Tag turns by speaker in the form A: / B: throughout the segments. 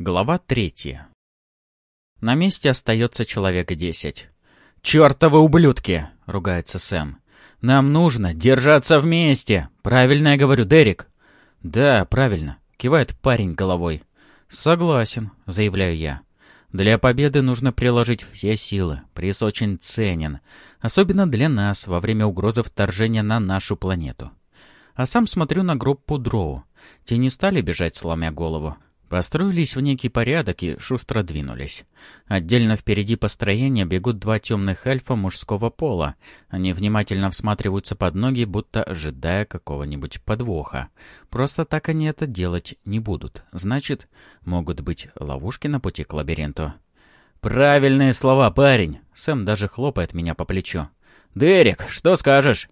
A: Глава третья. На месте остается человек десять. «Чёртовы ублюдки!» — ругается Сэм. «Нам нужно держаться вместе! Правильно я говорю, Дерек?» «Да, правильно», — кивает парень головой. «Согласен», — заявляю я. «Для победы нужно приложить все силы. Приз очень ценен. Особенно для нас во время угрозы вторжения на нашу планету». А сам смотрю на группу дроу. Те не стали бежать, сломя голову. Построились в некий порядок и шустро двинулись. Отдельно впереди построения бегут два темных эльфа мужского пола. Они внимательно всматриваются под ноги, будто ожидая какого-нибудь подвоха. Просто так они это делать не будут. Значит, могут быть ловушки на пути к лабиринту. «Правильные слова, парень!» Сэм даже хлопает меня по плечу. «Дерек, что скажешь?»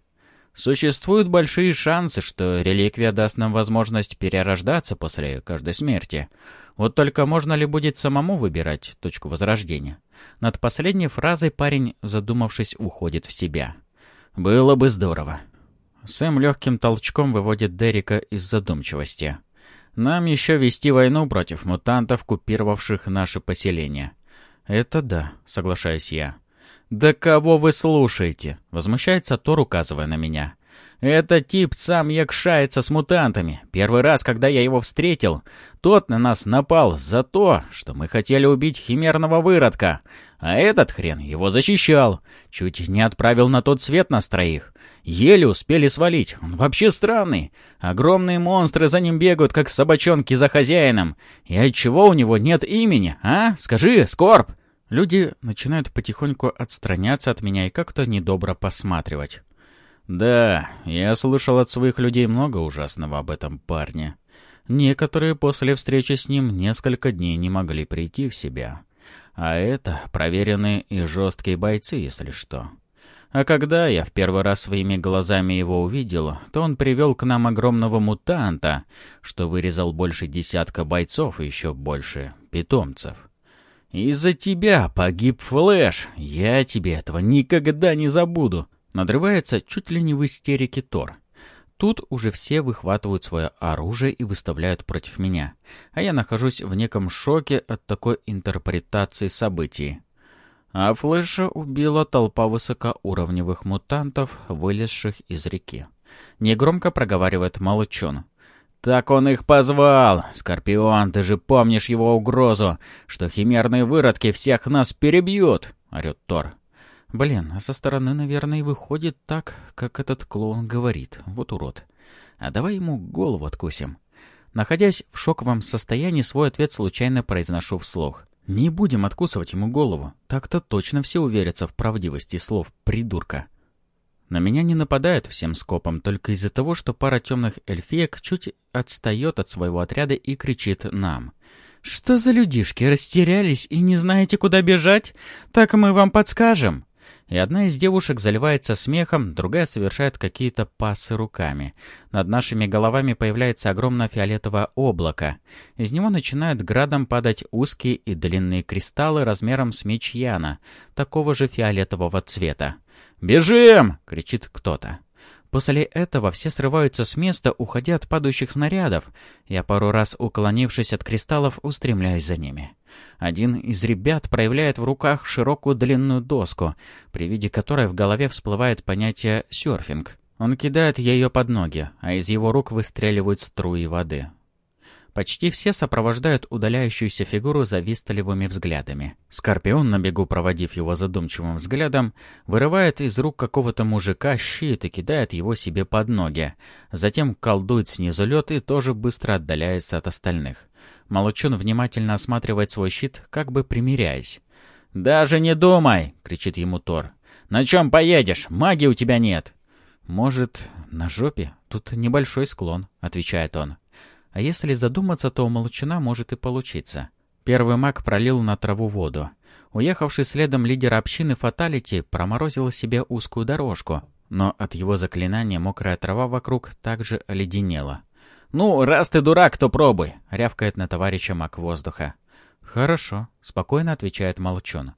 A: Существуют большие шансы, что реликвия даст нам возможность перерождаться после каждой смерти. Вот только можно ли будет самому выбирать точку возрождения? Над последней фразой парень, задумавшись, уходит в себя. Было бы здорово. Сэм легким толчком выводит Дерека из задумчивости. Нам еще вести войну против мутантов, купировавших наше поселение. Это да, соглашаюсь я. «Да кого вы слушаете?» — возмущается Тор, указывая на меня. «Этот тип сам якшается с мутантами. Первый раз, когда я его встретил, тот на нас напал за то, что мы хотели убить химерного выродка. А этот хрен его защищал. Чуть не отправил на тот свет нас троих. Еле успели свалить. Он вообще странный. Огромные монстры за ним бегают, как собачонки за хозяином. И отчего у него нет имени, а? Скажи, Скорб!» Люди начинают потихоньку отстраняться от меня и как-то недобро посматривать. Да, я слышал от своих людей много ужасного об этом парне. Некоторые после встречи с ним несколько дней не могли прийти в себя. А это проверенные и жесткие бойцы, если что. А когда я в первый раз своими глазами его увидел, то он привел к нам огромного мутанта, что вырезал больше десятка бойцов и еще больше питомцев. «Из-за тебя погиб Флэш. Я тебе этого никогда не забуду!» Надрывается чуть ли не в истерике Тор. Тут уже все выхватывают свое оружие и выставляют против меня. А я нахожусь в неком шоке от такой интерпретации событий. А Флэша убила толпа высокоуровневых мутантов, вылезших из реки. Негромко проговаривает Молчон. «Так он их позвал! Скорпион, ты же помнишь его угрозу, что химерные выродки всех нас перебьют!» — орёт Тор. Блин, а со стороны, наверное, выходит так, как этот клоун говорит. Вот урод. А давай ему голову откусим. Находясь в шоковом состоянии, свой ответ случайно произношу вслух. Не будем откусывать ему голову. Так-то точно все уверятся в правдивости слов придурка. На меня не нападают всем скопом только из-за того, что пара темных эльфиек чуть отстает от своего отряда и кричит нам. «Что за людишки, растерялись и не знаете, куда бежать? Так мы вам подскажем!» И одна из девушек заливается смехом, другая совершает какие-то пасы руками. Над нашими головами появляется огромное фиолетовое облако. Из него начинают градом падать узкие и длинные кристаллы размером с меч Яна, такого же фиолетового цвета. «Бежим!» — кричит кто-то. После этого все срываются с места, уходя от падающих снарядов. Я пару раз, уклонившись от кристаллов, устремляюсь за ними. Один из ребят проявляет в руках широкую длинную доску, при виде которой в голове всплывает понятие «серфинг». Он кидает ее под ноги, а из его рук выстреливают струи воды. Почти все сопровождают удаляющуюся фигуру завистливыми взглядами. Скорпион, на бегу проводив его задумчивым взглядом, вырывает из рук какого-то мужика щит и кидает его себе под ноги. Затем колдует снизу лед и тоже быстро отдаляется от остальных. Молчун внимательно осматривает свой щит, как бы примиряясь. «Даже не думай!» — кричит ему Тор. «На чем поедешь? Магии у тебя нет!» «Может, на жопе? Тут небольшой склон», — отвечает он. А если задуматься, то у Молчана может и получиться. Первый маг пролил на траву воду. Уехавший следом лидер общины Фаталити проморозил себе узкую дорожку, но от его заклинания мокрая трава вокруг также оледенела. «Ну, раз ты дурак, то пробуй!» — рявкает на товарища маг воздуха. «Хорошо», — спокойно отвечает Молчун.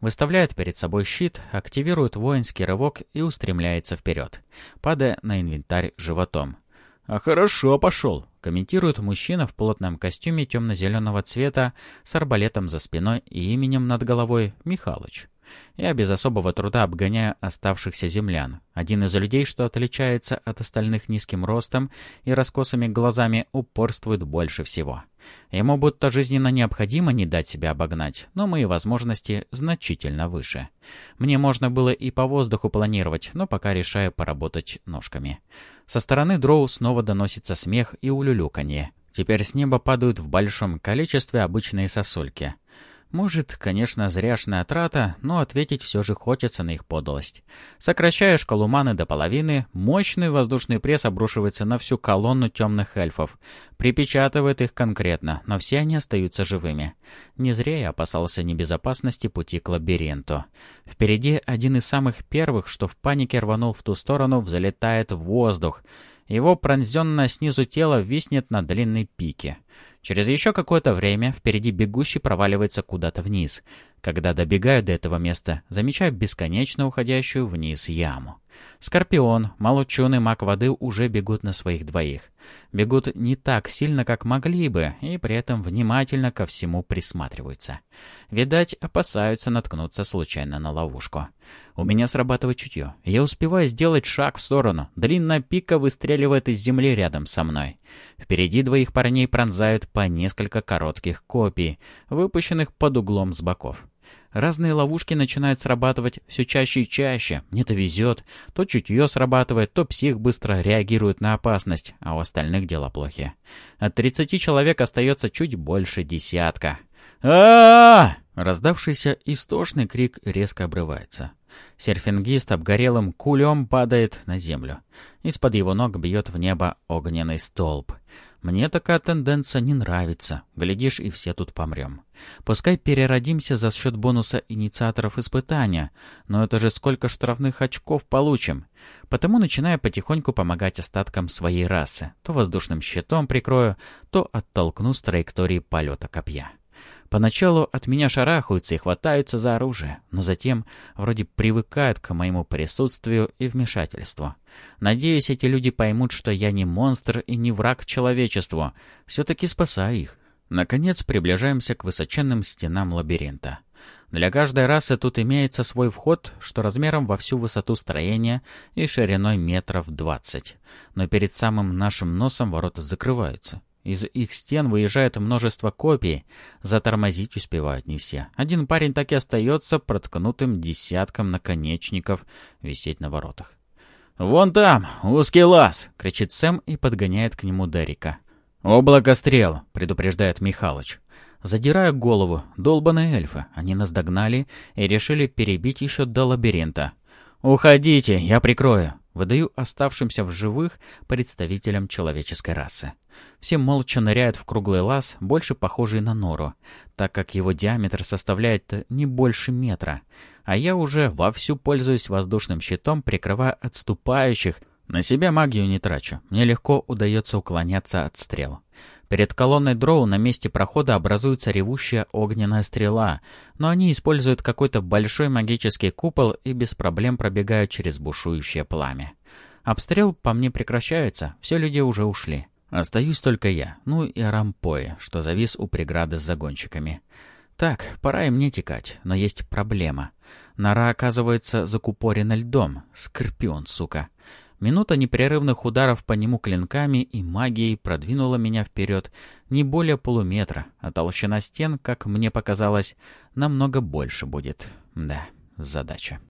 A: Выставляет перед собой щит, активирует воинский рывок и устремляется вперед, падая на инвентарь животом. «А хорошо пошел», — комментирует мужчина в плотном костюме темно-зеленого цвета с арбалетом за спиной и именем над головой Михалыч. Я без особого труда обгоняю оставшихся землян. Один из людей, что отличается от остальных низким ростом и раскосыми глазами, упорствует больше всего. Ему будто жизненно необходимо не дать себя обогнать, но мои возможности значительно выше. Мне можно было и по воздуху планировать, но пока решаю поработать ножками. Со стороны дроу снова доносится смех и улюлюканье. Теперь с неба падают в большом количестве обычные сосульки. Может, конечно, зряшная трата, но ответить все же хочется на их подлость. Сокращая шкалу маны до половины, мощный воздушный пресс обрушивается на всю колонну темных эльфов. Припечатывает их конкретно, но все они остаются живыми. Не зря я опасался небезопасности пути к лабиринту. Впереди один из самых первых, что в панике рванул в ту сторону, взлетает в воздух. Его пронзенное снизу тело виснет на длинной пике. Через еще какое-то время впереди бегущий проваливается куда-то вниз. Когда добегаю до этого места, замечаю бесконечно уходящую вниз яму. Скорпион, Молчун и Маг Воды уже бегут на своих двоих. Бегут не так сильно, как могли бы, и при этом внимательно ко всему присматриваются. Видать, опасаются наткнуться случайно на ловушку. У меня срабатывает чутье. Я успеваю сделать шаг в сторону. Длинная пика выстреливает из земли рядом со мной. Впереди двоих парней пронзают по несколько коротких копий, выпущенных под углом с боков. Разные ловушки начинают срабатывать все чаще и чаще. Мне-то везет. То чутье срабатывает, то псих быстро реагирует на опасность, а у остальных дела плохи. От 30 человек остается чуть больше десятка. а Раздавшийся истошный крик резко обрывается. Серфингист обгорелым кулем падает на землю. Из-под его ног бьет в небо огненный столб. Мне такая тенденция не нравится. Глядишь, и все тут помрем. Пускай переродимся за счет бонуса инициаторов испытания, но это же сколько штрафных очков получим. Потому начинаю потихоньку помогать остаткам своей расы. То воздушным щитом прикрою, то оттолкну с траектории полета копья. Поначалу от меня шарахаются и хватаются за оружие, но затем вроде привыкают к моему присутствию и вмешательству. Надеюсь, эти люди поймут, что я не монстр и не враг человечеству. Все-таки спасаю их. Наконец приближаемся к высоченным стенам лабиринта. Для каждой расы тут имеется свой вход, что размером во всю высоту строения и шириной метров двадцать. Но перед самым нашим носом ворота закрываются. Из их стен выезжает множество копий. Затормозить успевают не все. Один парень так и остается проткнутым десятком наконечников висеть на воротах. «Вон там, узкий лаз!» — кричит Сэм и подгоняет к нему Дерека. «Облако стрел!» — предупреждает Михалыч. Задираю голову. Долбаные эльфы. Они нас догнали и решили перебить еще до лабиринта. «Уходите, я прикрою!» Выдаю оставшимся в живых представителям человеческой расы. Все молча ныряют в круглый лаз, больше похожий на нору, так как его диаметр составляет не больше метра. А я уже вовсю пользуюсь воздушным щитом, прикрывая отступающих. На себя магию не трачу. Мне легко удается уклоняться от стрел. Перед колонной дроу на месте прохода образуется ревущая огненная стрела, но они используют какой-то большой магический купол и без проблем пробегают через бушующее пламя. Обстрел по мне прекращается, все люди уже ушли. Остаюсь только я, ну и Рампоя, что завис у преграды с загонщиками. Так, пора и мне текать, но есть проблема. Нора оказывается закупорена льдом. Скорпион, сука. Минута непрерывных ударов по нему клинками и магией продвинула меня вперед не более полуметра, а толщина стен, как мне показалось, намного больше будет. Да, задача.